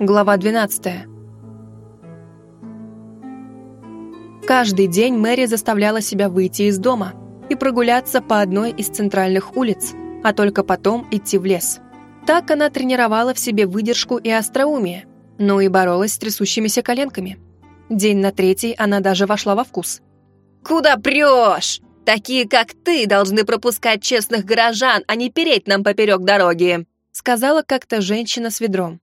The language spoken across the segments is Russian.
Глава 12. Каждый день Мэри заставляла себя выйти из дома и прогуляться по одной из центральных улиц, а только потом идти в лес. Так она тренировала в себе выдержку и остроумие, но и боролась с трясущимися коленками. День на третий она даже вошла во вкус. «Куда прешь? Такие, как ты, должны пропускать честных горожан, а не переть нам поперек дороги», сказала как-то женщина с ведром.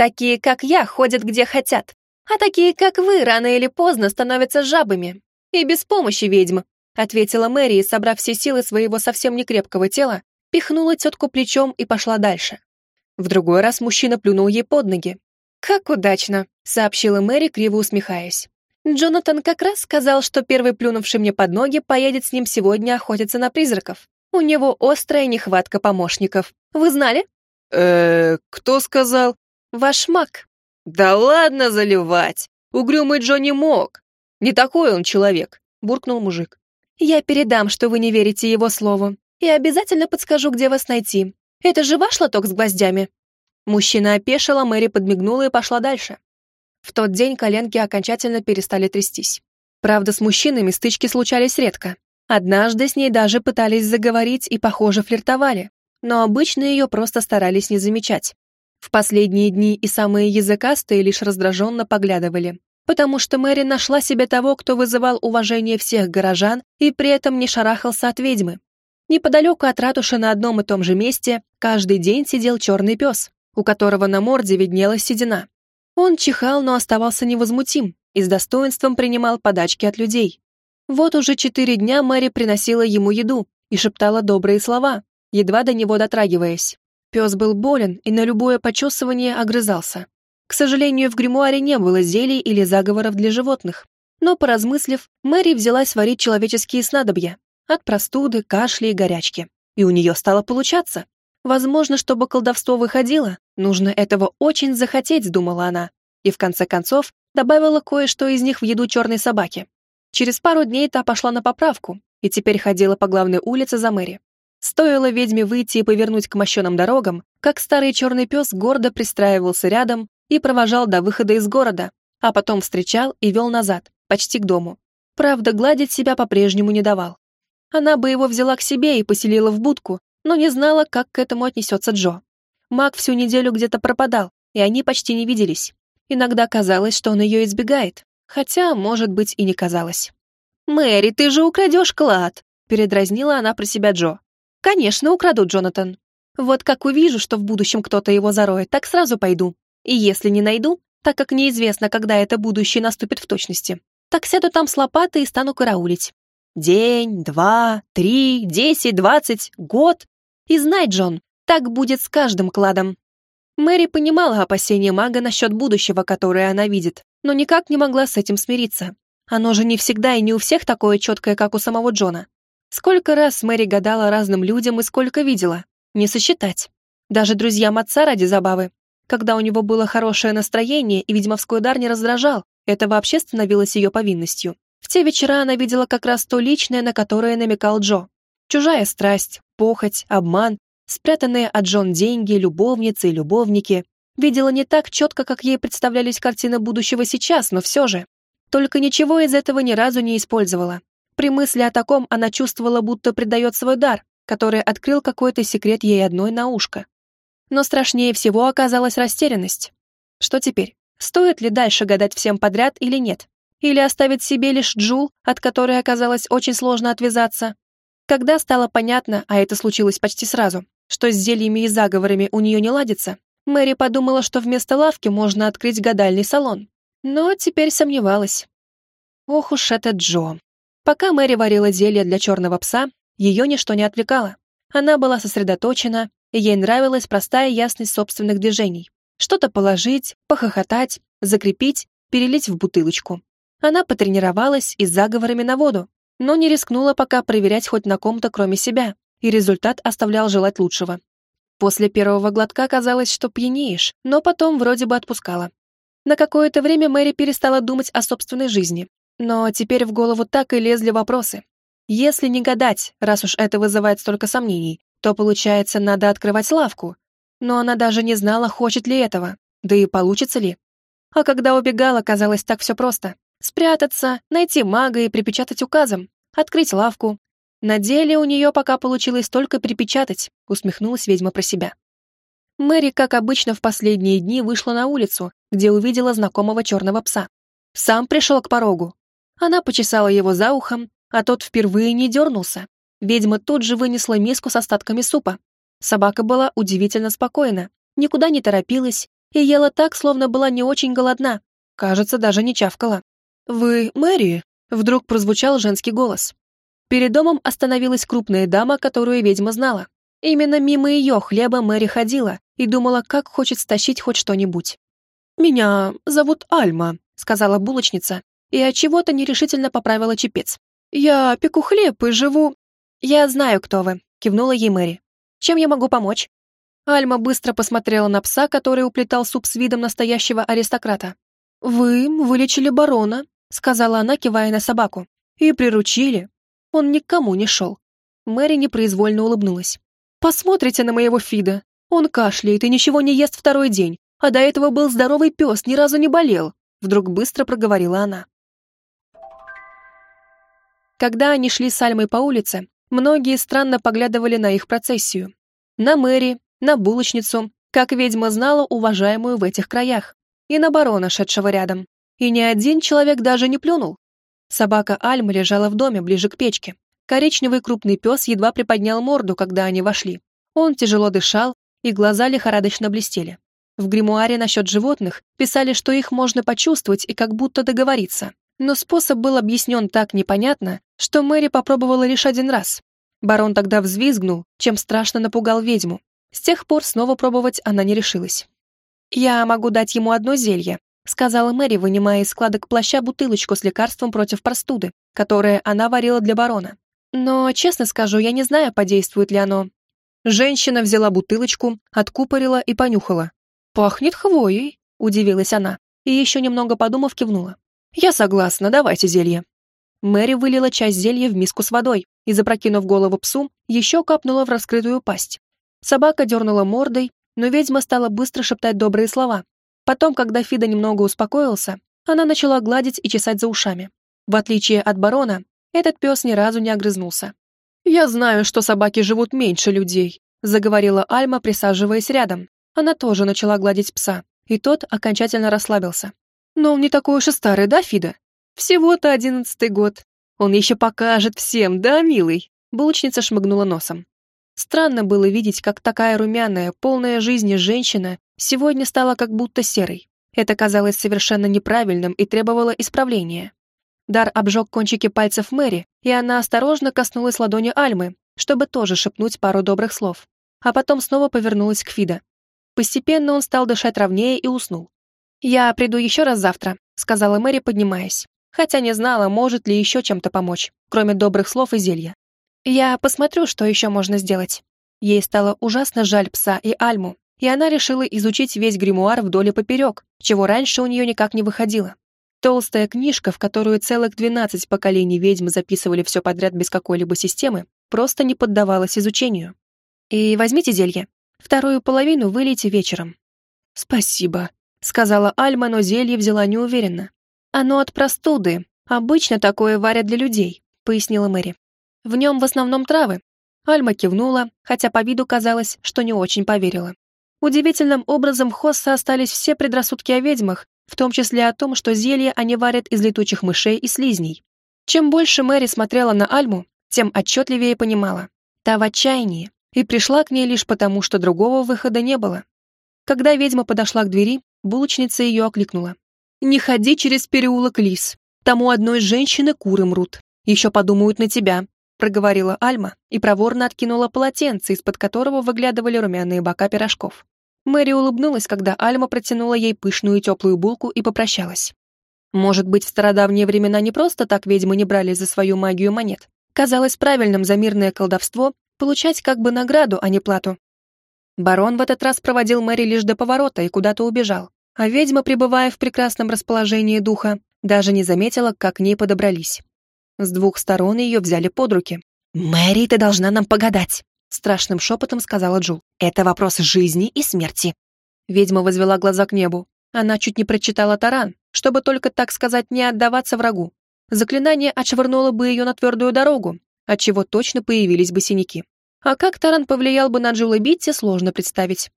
Такие, как я, ходят где хотят, а такие, как вы, рано или поздно становятся жабами. И без помощи ведьм», — ответила Мэри и, собрав все силы своего совсем некрепкого тела, пихнула тетку плечом и пошла дальше. В другой раз мужчина плюнул ей под ноги. «Как удачно», — сообщила Мэри, криво усмехаясь. «Джонатан как раз сказал, что первый плюнувший мне под ноги поедет с ним сегодня охотиться на призраков. У него острая нехватка помощников. Вы знали?» «Э-э, кто сказал?» Ваш маг». «Да ладно заливать! Угрюмый Джо не мог. Не такой он человек», — буркнул мужик. «Я передам, что вы не верите его слову, и обязательно подскажу, где вас найти. Это же ваш лоток с гвоздями?» Мужчина опешил, а Мэри подмигнула и пошла дальше. В тот день коленки окончательно перестали трястись. Правда, с мужчинами стычки случались редко. Однажды с ней даже пытались заговорить и, похоже, флиртовали, но обычно ее просто старались не замечать. В последние дни и самые языкастые лишь раздраженно поглядывали, потому что Мэри нашла себе того, кто вызывал уважение всех горожан и при этом не шарахался от ведьмы. Неподалеку от ратуши на одном и том же месте каждый день сидел черный пес, у которого на морде виднелась седина. Он чихал, но оставался невозмутим и с достоинством принимал подачки от людей. Вот уже четыре дня Мэри приносила ему еду и шептала добрые слова, едва до него дотрагиваясь. Пес был болен и на любое почесывание огрызался. К сожалению, в гримуаре не было зелий или заговоров для животных. Но, поразмыслив, Мэри взялась варить человеческие снадобья от простуды, кашля и горячки. И у нее стало получаться. Возможно, чтобы колдовство выходило, нужно этого очень захотеть, думала она. И в конце концов добавила кое-что из них в еду черной собаки. Через пару дней та пошла на поправку и теперь ходила по главной улице за Мэри. Стоило ведьме выйти и повернуть к мощеным дорогам, как старый черный пес гордо пристраивался рядом и провожал до выхода из города, а потом встречал и вел назад, почти к дому. Правда, гладить себя по-прежнему не давал. Она бы его взяла к себе и поселила в будку, но не знала, как к этому отнесется Джо. Маг всю неделю где-то пропадал, и они почти не виделись. Иногда казалось, что он ее избегает, хотя, может быть, и не казалось. «Мэри, ты же украдешь клад!» передразнила она про себя Джо. «Конечно, украду, Джонатан. Вот как увижу, что в будущем кто-то его зароет, так сразу пойду. И если не найду, так как неизвестно, когда это будущее наступит в точности, так сяду там с лопатой и стану караулить. День, два, три, десять, двадцать, год. И знай, Джон, так будет с каждым кладом». Мэри понимала опасения мага насчет будущего, которое она видит, но никак не могла с этим смириться. Оно же не всегда и не у всех такое четкое, как у самого Джона. Сколько раз Мэри гадала разным людям и сколько видела. Не сосчитать. Даже друзьям отца ради забавы. Когда у него было хорошее настроение и ведьмовской дар не раздражал, это вообще становилось ее повинностью. В те вечера она видела как раз то личное, на которое намекал Джо. Чужая страсть, похоть, обман, спрятанные от Джон деньги, любовницы и любовники. Видела не так четко, как ей представлялись картины будущего сейчас, но все же. Только ничего из этого ни разу не использовала. При мысли о таком она чувствовала, будто предает свой дар, который открыл какой-то секрет ей одной на ушко. Но страшнее всего оказалась растерянность. Что теперь? Стоит ли дальше гадать всем подряд или нет? Или оставить себе лишь Джул, от которой оказалось очень сложно отвязаться? Когда стало понятно, а это случилось почти сразу, что с зельями и заговорами у нее не ладится, Мэри подумала, что вместо лавки можно открыть гадальный салон. Но теперь сомневалась. Ох уж это Джо. Пока Мэри варила зелье для черного пса, ее ничто не отвлекало. Она была сосредоточена, и ей нравилась простая ясность собственных движений. Что-то положить, похохотать, закрепить, перелить в бутылочку. Она потренировалась и с заговорами на воду, но не рискнула пока проверять хоть на ком-то, кроме себя, и результат оставлял желать лучшего. После первого глотка казалось, что пьянеешь, но потом вроде бы отпускала. На какое-то время Мэри перестала думать о собственной жизни, но теперь в голову так и лезли вопросы. Если не гадать, раз уж это вызывает столько сомнений, то, получается, надо открывать лавку. Но она даже не знала, хочет ли этого. Да и получится ли? А когда убегала, казалось так все просто. Спрятаться, найти мага и припечатать указом, открыть лавку. На деле у нее пока получилось только припечатать, усмехнулась ведьма про себя. Мэри, как обычно, в последние дни вышла на улицу, где увидела знакомого черного пса. Сам пришел к порогу. Она почесала его за ухом, а тот впервые не дернулся. Ведьма тут же вынесла миску с остатками супа. Собака была удивительно спокойна, никуда не торопилась и ела так, словно была не очень голодна. Кажется, даже не чавкала. «Вы Мэри?» — вдруг прозвучал женский голос. Перед домом остановилась крупная дама, которую ведьма знала. Именно мимо ее хлеба Мэри ходила и думала, как хочет стащить хоть что-нибудь. «Меня зовут Альма», — сказала булочница, и от чего то нерешительно поправила чепец. «Я пеку хлеб и живу...» «Я знаю, кто вы», — кивнула ей Мэри. «Чем я могу помочь?» Альма быстро посмотрела на пса, который уплетал суп с видом настоящего аристократа. «Вы вылечили барона», — сказала она, кивая на собаку. «И приручили. Он никому не шел». Мэри непроизвольно улыбнулась. «Посмотрите на моего Фида. Он кашляет и ничего не ест второй день, а до этого был здоровый пес, ни разу не болел», вдруг быстро проговорила она. Когда они шли с Альмой по улице, многие странно поглядывали на их процессию. На Мэри, на булочницу, как ведьма знала уважаемую в этих краях, и на барона, шедшего рядом. И ни один человек даже не плюнул. Собака Альмы лежала в доме, ближе к печке. Коричневый крупный пес едва приподнял морду, когда они вошли. Он тяжело дышал, и глаза лихорадочно блестели. В гримуаре насчет животных писали, что их можно почувствовать и как будто договориться. Но способ был объяснен так непонятно, что Мэри попробовала лишь один раз. Барон тогда взвизгнул, чем страшно напугал ведьму. С тех пор снова пробовать она не решилась. «Я могу дать ему одно зелье», сказала Мэри, вынимая из складок плаща бутылочку с лекарством против простуды, которое она варила для барона. «Но, честно скажу, я не знаю, подействует ли оно. Женщина взяла бутылочку, откупорила и понюхала. «Пахнет хвоей», — удивилась она, и еще немного подумав, кивнула. «Я согласна, давайте зелье». Мэри вылила часть зелья в миску с водой и, запрокинув голову псу, еще капнула в раскрытую пасть. Собака дернула мордой, но ведьма стала быстро шептать добрые слова. Потом, когда Фида немного успокоился, она начала гладить и чесать за ушами. В отличие от барона, этот пес ни разу не огрызнулся. «Я знаю, что собаки живут меньше людей», заговорила Альма, присаживаясь рядом. Она тоже начала гладить пса, и тот окончательно расслабился. «Но он не такой уж и старый, да, Фида? Всего-то одиннадцатый год. Он еще покажет всем, да, милый?» Булочница шмыгнула носом. Странно было видеть, как такая румяная, полная жизни женщина сегодня стала как будто серой. Это казалось совершенно неправильным и требовало исправления. Дар обжег кончики пальцев Мэри, и она осторожно коснулась ладони Альмы, чтобы тоже шепнуть пару добрых слов. А потом снова повернулась к Фида. Постепенно он стал дышать ровнее и уснул. «Я приду еще раз завтра», — сказала Мэри, поднимаясь, хотя не знала, может ли еще чем-то помочь, кроме добрых слов и зелья. «Я посмотрю, что еще можно сделать». Ей стало ужасно жаль пса и Альму, и она решила изучить весь гримуар вдоль и поперек, чего раньше у нее никак не выходило. Толстая книжка, в которую целых 12 поколений ведьм записывали все подряд без какой-либо системы, просто не поддавалась изучению. «И возьмите зелье. Вторую половину вылейте вечером». «Спасибо», — сказала Альма, но зелье взяла неуверенно. «Оно от простуды. Обычно такое варят для людей», — пояснила Мэри. «В нем в основном травы». Альма кивнула, хотя по виду казалось, что не очень поверила. Удивительным образом в Хоссе остались все предрассудки о ведьмах, в том числе о том, что зелье они варят из летучих мышей и слизней. Чем больше Мэри смотрела на Альму, тем отчетливее понимала. Та в отчаянии, и пришла к ней лишь потому, что другого выхода не было. Когда ведьма подошла к двери, булочница ее окликнула. «Не ходи через переулок Лис. Там у одной женщины куры мрут. Еще подумают на тебя», проговорила Альма и проворно откинула полотенце, из-под которого выглядывали румяные бока пирожков. Мэри улыбнулась, когда Альма протянула ей пышную теплую булку и попрощалась. Может быть, в стародавние времена не просто так ведьмы не брали за свою магию монет. Казалось правильным за мирное колдовство получать как бы награду, а не плату. Барон в этот раз проводил Мэри лишь до поворота и куда-то убежал, а ведьма, пребывая в прекрасном расположении духа, даже не заметила, как к ней подобрались. С двух сторон ее взяли под руки. «Мэри, ты должна нам погадать!» страшным шепотом сказала Джул. «Это вопрос жизни и смерти». Ведьма возвела глаза к небу. Она чуть не прочитала таран, чтобы только, так сказать, не отдаваться врагу. Заклинание отшвырнуло бы ее на твердую дорогу, отчего точно появились бы синяки. А как таран повлиял бы на Джула Битти, сложно представить.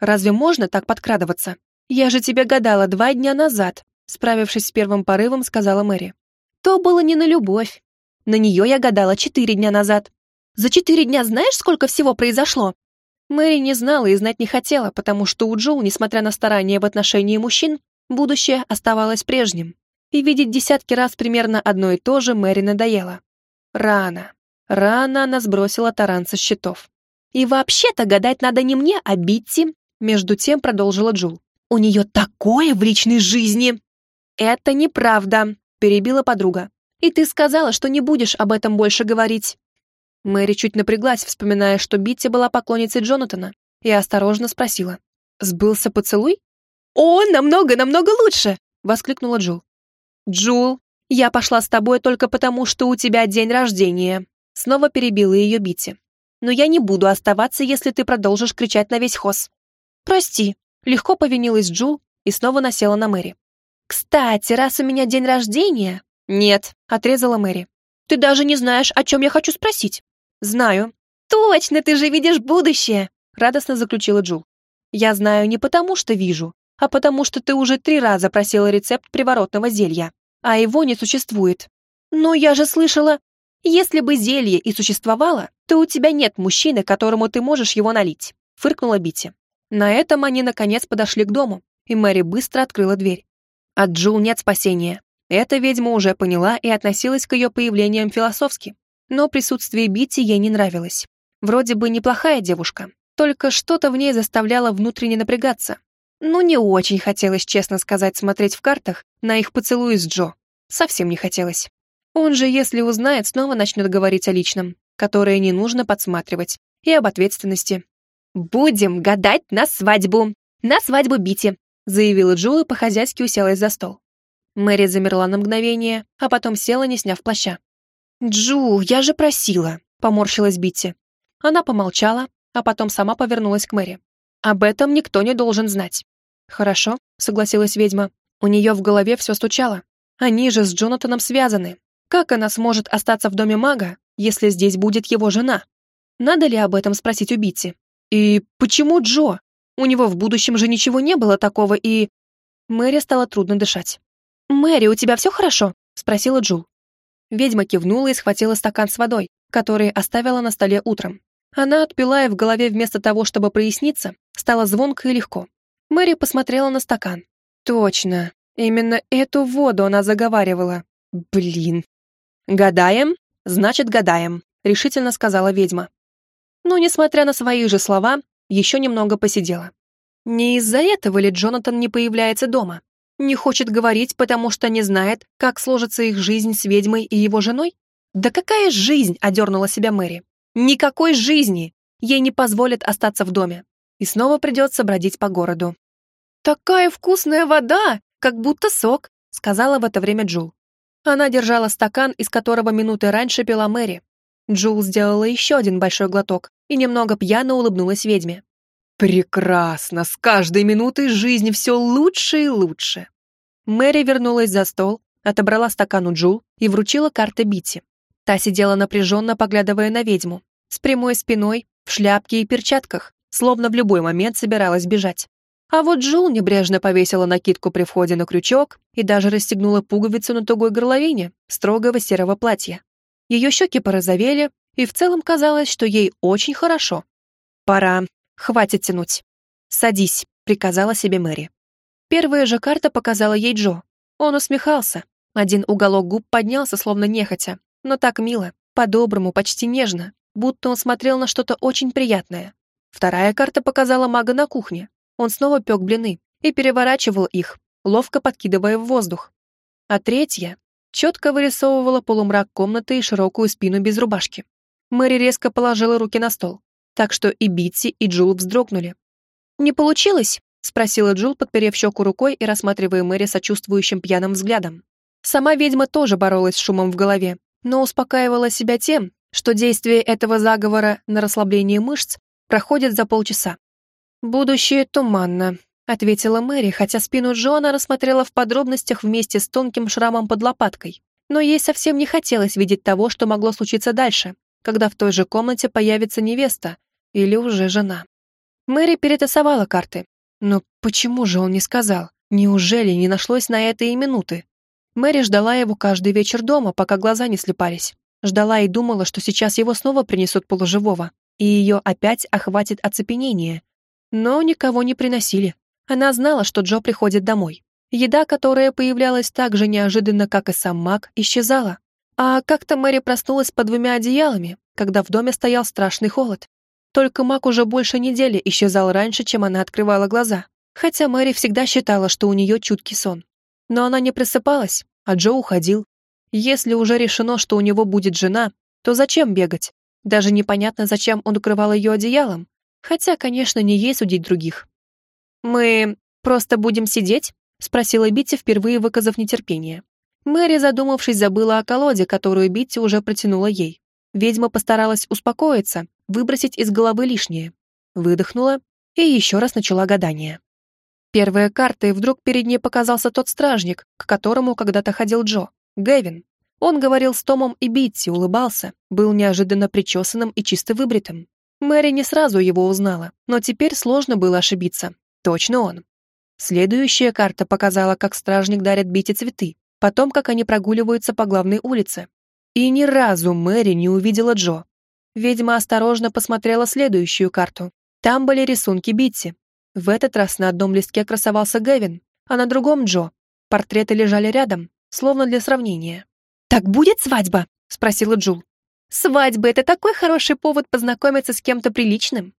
Разве можно так подкрадываться? Я же тебе гадала два дня назад, справившись с первым порывом, сказала Мэри. То было не на любовь. На нее я гадала четыре дня назад. За четыре дня знаешь, сколько всего произошло? Мэри не знала и знать не хотела, потому что у Джоу, несмотря на старания в отношении мужчин, будущее оставалось прежним. И видеть десятки раз примерно одно и то же Мэри надоело. Рано. Рано она сбросила таран со счетов. «И вообще-то гадать надо не мне, а Битти», между тем продолжила Джул. «У нее такое в личной жизни!» «Это неправда», — перебила подруга. «И ты сказала, что не будешь об этом больше говорить. Мэри чуть напряглась, вспоминая, что Битти была поклонницей Джонатана, и осторожно спросила. «Сбылся поцелуй?» «О, намного-намного лучше!» — воскликнула Джул. «Джул, я пошла с тобой только потому, что у тебя день рождения», — снова перебила ее Битти. «Но я не буду оставаться, если ты продолжишь кричать на весь хоз». «Прости», — легко повинилась Джул и снова насела на Мэри. «Кстати, раз у меня день рождения...» «Нет», — отрезала Мэри. «Ты даже не знаешь, о чем я хочу спросить». «Знаю». «Точно, ты же видишь будущее!» радостно заключила Джул. «Я знаю не потому, что вижу, а потому что ты уже три раза просила рецепт приворотного зелья, а его не существует. Но я же слышала, если бы зелье и существовало, то у тебя нет мужчины, которому ты можешь его налить», фыркнула Бити. На этом они наконец подошли к дому, и Мэри быстро открыла дверь. От Джул нет спасения. Эта ведьма уже поняла и относилась к ее появлениям философски но присутствие Бити ей не нравилось. Вроде бы неплохая девушка, только что-то в ней заставляло внутренне напрягаться. Ну, не очень хотелось, честно сказать, смотреть в картах на их поцелуи с Джо. Совсем не хотелось. Он же, если узнает, снова начнет говорить о личном, которое не нужно подсматривать, и об ответственности. «Будем гадать на свадьбу! На свадьбу Бити!» заявила Джул и по-хозяйски уселась за стол. Мэри замерла на мгновение, а потом села, не сняв плаща. «Джу, я же просила», — поморщилась Битти. Она помолчала, а потом сама повернулась к Мэри. «Об этом никто не должен знать». «Хорошо», — согласилась ведьма. У нее в голове все стучало. Они же с Джонатаном связаны. Как она сможет остаться в доме мага, если здесь будет его жена? Надо ли об этом спросить у? И почему Джо? У него в будущем же ничего не было такого, и... Мэри стало трудно дышать. «Мэри, у тебя все хорошо?» — спросила Джул. Ведьма кивнула и схватила стакан с водой, который оставила на столе утром. Она отпила и в голове вместо того, чтобы проясниться, стало звонко и легко. Мэри посмотрела на стакан. Точно, именно эту воду она заговаривала. Блин. «Гадаем? Значит, гадаем», — решительно сказала ведьма. Но, несмотря на свои же слова, еще немного посидела. Не из-за этого ли Джонатан не появляется дома? Не хочет говорить, потому что не знает, как сложится их жизнь с ведьмой и его женой? Да какая жизнь, одернула себя Мэри. Никакой жизни! Ей не позволят остаться в доме. И снова придется бродить по городу. «Такая вкусная вода, как будто сок», сказала в это время Джул. Она держала стакан, из которого минуты раньше пила Мэри. Джул сделала еще один большой глоток и немного пьяно улыбнулась ведьме. Прекрасно, с каждой минутой жизнь все лучше и лучше. Мэри вернулась за стол, отобрала стакан у Джул и вручила карты Бити. Та сидела напряженно, поглядывая на ведьму, с прямой спиной, в шляпке и перчатках, словно в любой момент собиралась бежать. А вот Джул небрежно повесила накидку при входе на крючок и даже расстегнула пуговицу на тугой горловине строгого серого платья. Ее щеки порозовели, и в целом казалось, что ей очень хорошо. Пора Хватит тянуть. Садись, приказала себе Мэри. Первая же карта показала ей Джо. Он усмехался. Один уголок губ поднялся, словно нехотя, но так мило, по-доброму, почти нежно, будто он смотрел на что-то очень приятное. Вторая карта показала мага на кухне. Он снова пек блины и переворачивал их, ловко подкидывая в воздух. А третья четко вырисовывала полумрак комнаты и широкую спину без рубашки. Мэри резко положила руки на стол так что и Битси, и Джул вздрогнули. «Не получилось?» — спросила Джул, подперев щеку рукой и рассматривая Мэри сочувствующим пьяным взглядом. Сама ведьма тоже боролась с шумом в голове, но успокаивала себя тем, что действие этого заговора на расслабление мышц проходит за полчаса. «Будущее туманно», ответила Мэри, хотя спину Джона рассмотрела в подробностях вместе с тонким шрамом под лопаткой. Но ей совсем не хотелось видеть того, что могло случиться дальше, когда в той же комнате появится невеста или уже жена. Мэри перетасовала карты. Но почему же он не сказал? Неужели не нашлось на это и минуты? Мэри ждала его каждый вечер дома, пока глаза не слепались. Ждала и думала, что сейчас его снова принесут полуживого, и ее опять охватит оцепенение. Но никого не приносили. Она знала, что Джо приходит домой. Еда, которая появлялась так же неожиданно, как и сам маг, исчезала. А как-то Мэри проснулась под двумя одеялами, когда в доме стоял страшный холод. Только маг уже больше недели исчезал раньше, чем она открывала глаза. Хотя Мэри всегда считала, что у нее чуткий сон. Но она не просыпалась, а Джо уходил. Если уже решено, что у него будет жена, то зачем бегать? Даже непонятно, зачем он укрывал ее одеялом. Хотя, конечно, не ей судить других. «Мы просто будем сидеть?» — спросила Битти, впервые выказав нетерпение. Мэри, задумавшись, забыла о колоде, которую Битти уже протянула ей. Ведьма постаралась успокоиться, выбросить из головы лишнее. Выдохнула и еще раз начала гадание. Первая карта, и вдруг перед ней показался тот стражник, к которому когда-то ходил Джо, Гэвин. Он говорил с Томом и Битти, улыбался, был неожиданно причесанным и чисто выбритым. Мэри не сразу его узнала, но теперь сложно было ошибиться. Точно он. Следующая карта показала, как стражник дарит Бите цветы, потом, как они прогуливаются по главной улице. И ни разу Мэри не увидела Джо. Ведьма осторожно посмотрела следующую карту. Там были рисунки Битти. В этот раз на одном листке красовался Гэвин, а на другом Джо. Портреты лежали рядом, словно для сравнения. «Так будет свадьба?» — спросила Джул. «Свадьба — это такой хороший повод познакомиться с кем-то приличным».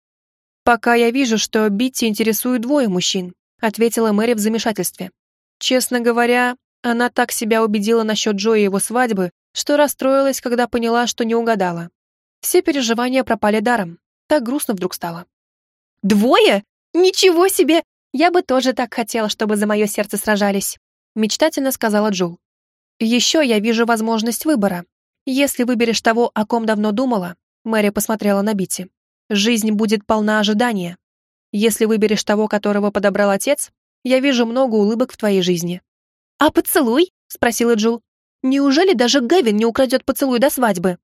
«Пока я вижу, что Битти интересует двое мужчин», — ответила Мэри в замешательстве. Честно говоря, она так себя убедила насчет Джо и его свадьбы, что расстроилась, когда поняла, что не угадала. Все переживания пропали даром. Так грустно вдруг стало. «Двое? Ничего себе! Я бы тоже так хотела, чтобы за мое сердце сражались», мечтательно сказала Джул. «Еще я вижу возможность выбора. Если выберешь того, о ком давно думала», Мэри посмотрела на Бити, «жизнь будет полна ожидания. Если выберешь того, которого подобрал отец, я вижу много улыбок в твоей жизни». «А поцелуй?» — спросила Джул. «Неужели даже Гэвин не украдет поцелуй до свадьбы?»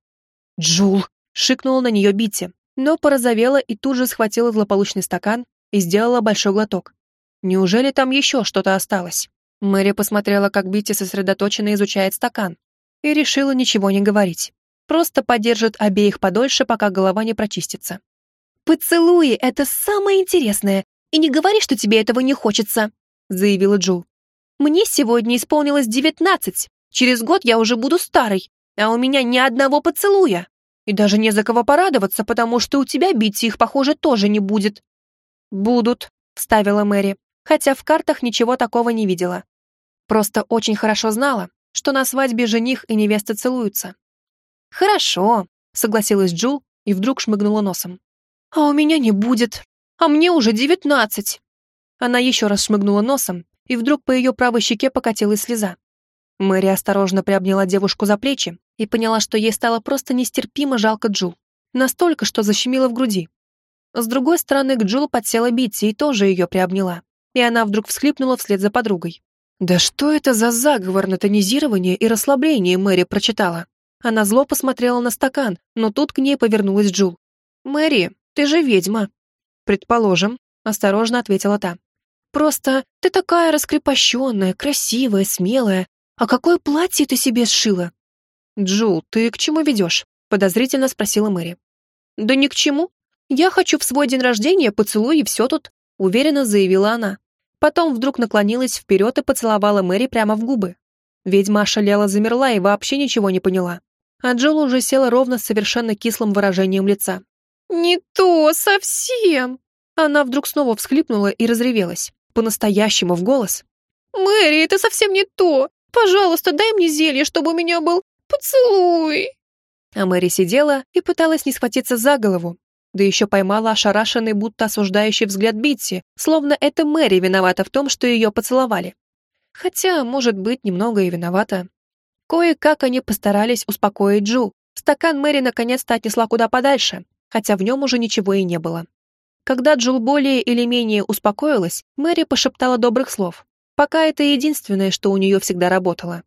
«Джул!» — шикнула на нее Битти, но порозовела и тут же схватила злополучный стакан и сделала большой глоток. Неужели там еще что-то осталось? Мэри посмотрела, как Битти сосредоточенно изучает стакан, и решила ничего не говорить. Просто подержит обеих подольше, пока голова не прочистится. «Поцелуи — это самое интересное, и не говори, что тебе этого не хочется», — заявила Джул. «Мне сегодня исполнилось девятнадцать, через год я уже буду старой, а у меня ни одного поцелуя. И даже не за кого порадоваться, потому что у тебя, Битти, их, похоже, тоже не будет». «Будут», — вставила Мэри, хотя в картах ничего такого не видела. Просто очень хорошо знала, что на свадьбе жених и невеста целуются. «Хорошо», — согласилась Джул и вдруг шмыгнула носом. «А у меня не будет. А мне уже девятнадцать». Она еще раз шмыгнула носом, и вдруг по ее правой щеке покатилась слеза. Мэри осторожно приобняла девушку за плечи и поняла, что ей стало просто нестерпимо жалко Джул. Настолько, что защемило в груди. С другой стороны, к Джул подсела Битти и тоже ее приобняла. И она вдруг всхлипнула вслед за подругой. «Да что это за заговор на тонизирование и расслабление?» Мэри прочитала. Она зло посмотрела на стакан, но тут к ней повернулась Джул. «Мэри, ты же ведьма». «Предположим», — осторожно ответила та. «Просто ты такая раскрепощенная, красивая, смелая. А какое платье ты себе сшила?» «Джул, ты к чему ведешь?» — подозрительно спросила Мэри. «Да ни к чему. Я хочу в свой день рождения поцелуй и все тут», — уверенно заявила она. Потом вдруг наклонилась вперед и поцеловала Мэри прямо в губы. Ведьма ошалела, замерла и вообще ничего не поняла. А Джул уже села ровно с совершенно кислым выражением лица. «Не то совсем!» Она вдруг снова всхлипнула и разревелась, по-настоящему в голос. «Мэри, это совсем не то! Пожалуйста, дай мне зелье, чтобы у меня был поцелуй!» А Мэри сидела и пыталась не схватиться за голову, да еще поймала ошарашенный, будто осуждающий взгляд Битси, словно это Мэри виновата в том, что ее поцеловали. Хотя, может быть, немного и виновата. Кое-как они постарались успокоить Джу. Стакан Мэри наконец-то отнесла куда подальше, хотя в нем уже ничего и не было. Когда Джул более или менее успокоилась, Мэри пошептала добрых слов. Пока это единственное, что у нее всегда работало.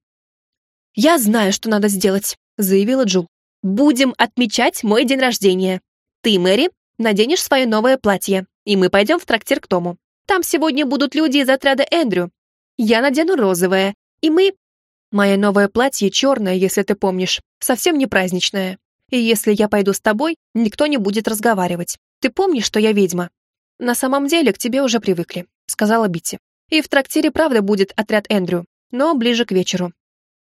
«Я знаю, что надо сделать», — заявила Джул. «Будем отмечать мой день рождения. Ты, Мэри, наденешь свое новое платье, и мы пойдем в трактир к Тому. Там сегодня будут люди из отряда Эндрю. Я надену розовое, и мы...» «Мое новое платье черное, если ты помнишь, совсем не праздничное. И если я пойду с тобой, никто не будет разговаривать. Ты помнишь, что я ведьма?» «На самом деле к тебе уже привыкли», — сказала Битти. «И в трактире правда будет отряд Эндрю, но ближе к вечеру».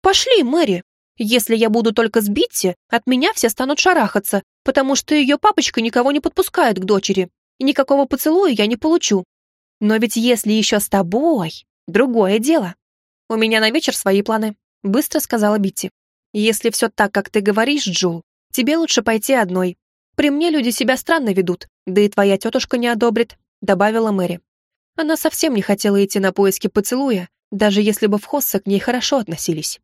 «Пошли, Мэри! Если я буду только с Битти, от меня все станут шарахаться, потому что ее папочка никого не подпускает к дочери, и никакого поцелуя я не получу. Но ведь если еще с тобой, другое дело. У меня на вечер свои планы», — быстро сказала Битти. «Если все так, как ты говоришь, Джул, тебе лучше пойти одной, при мне люди себя странно ведут, да и твоя тетушка не одобрит», — добавила Мэри. Она совсем не хотела идти на поиски поцелуя, даже если бы в Хоссе к ней хорошо относились.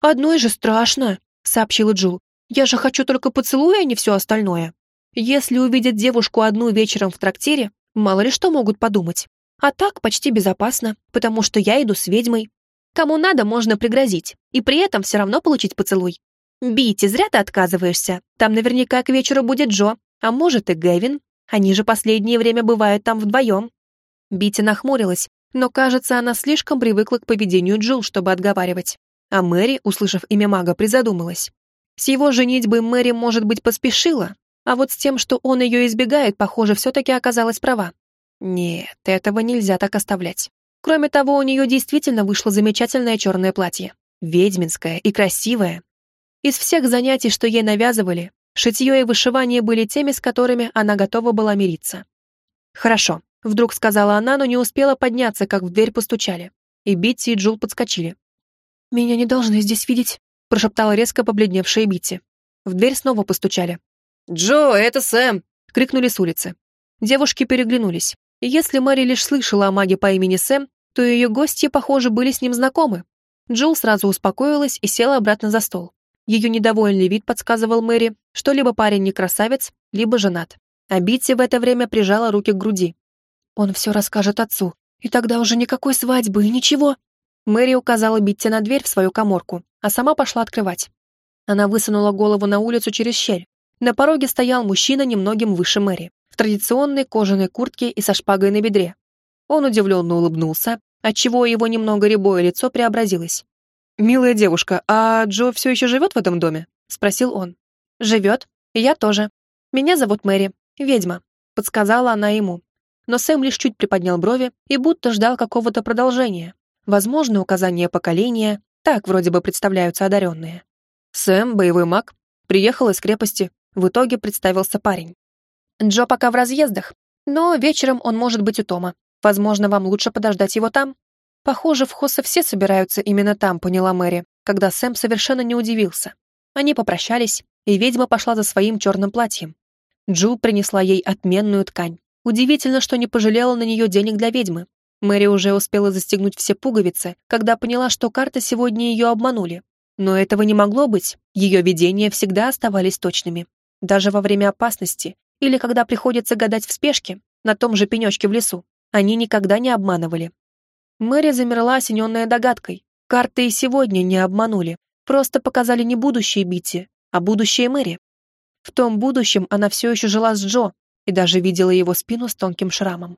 «Одной же страшно», — сообщила Джул. «Я же хочу только поцелуя, а не все остальное. Если увидят девушку одну вечером в трактире, мало ли что могут подумать. А так почти безопасно, потому что я иду с ведьмой. Кому надо, можно пригрозить, и при этом все равно получить поцелуй. «Бити, зря ты отказываешься. Там наверняка к вечеру будет Джо, а может и Гэвин. Они же последнее время бывают там вдвоем». Бити нахмурилась, но, кажется, она слишком привыкла к поведению Джул, чтобы отговаривать. А Мэри, услышав имя мага, призадумалась. С его женитьбой Мэри, может быть, поспешила, а вот с тем, что он ее избегает, похоже, все-таки оказалась права. Нет, этого нельзя так оставлять. Кроме того, у нее действительно вышло замечательное черное платье. Ведьминское и красивое, из всех занятий, что ей навязывали, шитье и вышивание были теми, с которыми она готова была мириться. «Хорошо», — вдруг сказала она, но не успела подняться, как в дверь постучали. И Битти и Джул подскочили. «Меня не должны здесь видеть», — прошептала резко побледневшая Битти. В дверь снова постучали. «Джо, это Сэм!» — крикнули с улицы. Девушки переглянулись. И если Мэри лишь слышала о маге по имени Сэм, то ее гости, похоже, были с ним знакомы. Джул сразу успокоилась и села обратно за стол. Ее недовольный вид подсказывал Мэри, что либо парень не красавец, либо женат. А Битти в это время прижала руки к груди. «Он все расскажет отцу, и тогда уже никакой свадьбы и ничего». Мэри указала Битти на дверь в свою коморку, а сама пошла открывать. Она высунула голову на улицу через щель. На пороге стоял мужчина немногим выше Мэри, в традиционной кожаной куртке и со шпагой на бедре. Он удивленно улыбнулся, отчего его немного рябое лицо преобразилось. «Милая девушка, а Джо все еще живет в этом доме?» — спросил он. «Живет. Я тоже. Меня зовут Мэри. Ведьма», — подсказала она ему. Но Сэм лишь чуть приподнял брови и будто ждал какого-то продолжения. Возможно, указание поколения, так вроде бы представляются одаренные. Сэм, боевой маг, приехал из крепости, в итоге представился парень. Джо пока в разъездах, но вечером он может быть у Тома. Возможно, вам лучше подождать его там. Похоже, в Хоссе все собираются именно там, поняла Мэри, когда Сэм совершенно не удивился. Они попрощались, и ведьма пошла за своим черным платьем. Джул принесла ей отменную ткань. Удивительно, что не пожалела на нее денег для ведьмы. Мэри уже успела застегнуть все пуговицы, когда поняла, что карты сегодня ее обманули. Но этого не могло быть, ее видения всегда оставались точными. Даже во время опасности или когда приходится гадать в спешке, на том же пенечке в лесу, они никогда не обманывали. Мэри замерла, осененная догадкой. Карты и сегодня не обманули, просто показали не будущее Бити, а будущее Мэри. В том будущем она все еще жила с Джо и даже видела его спину с тонким шрамом.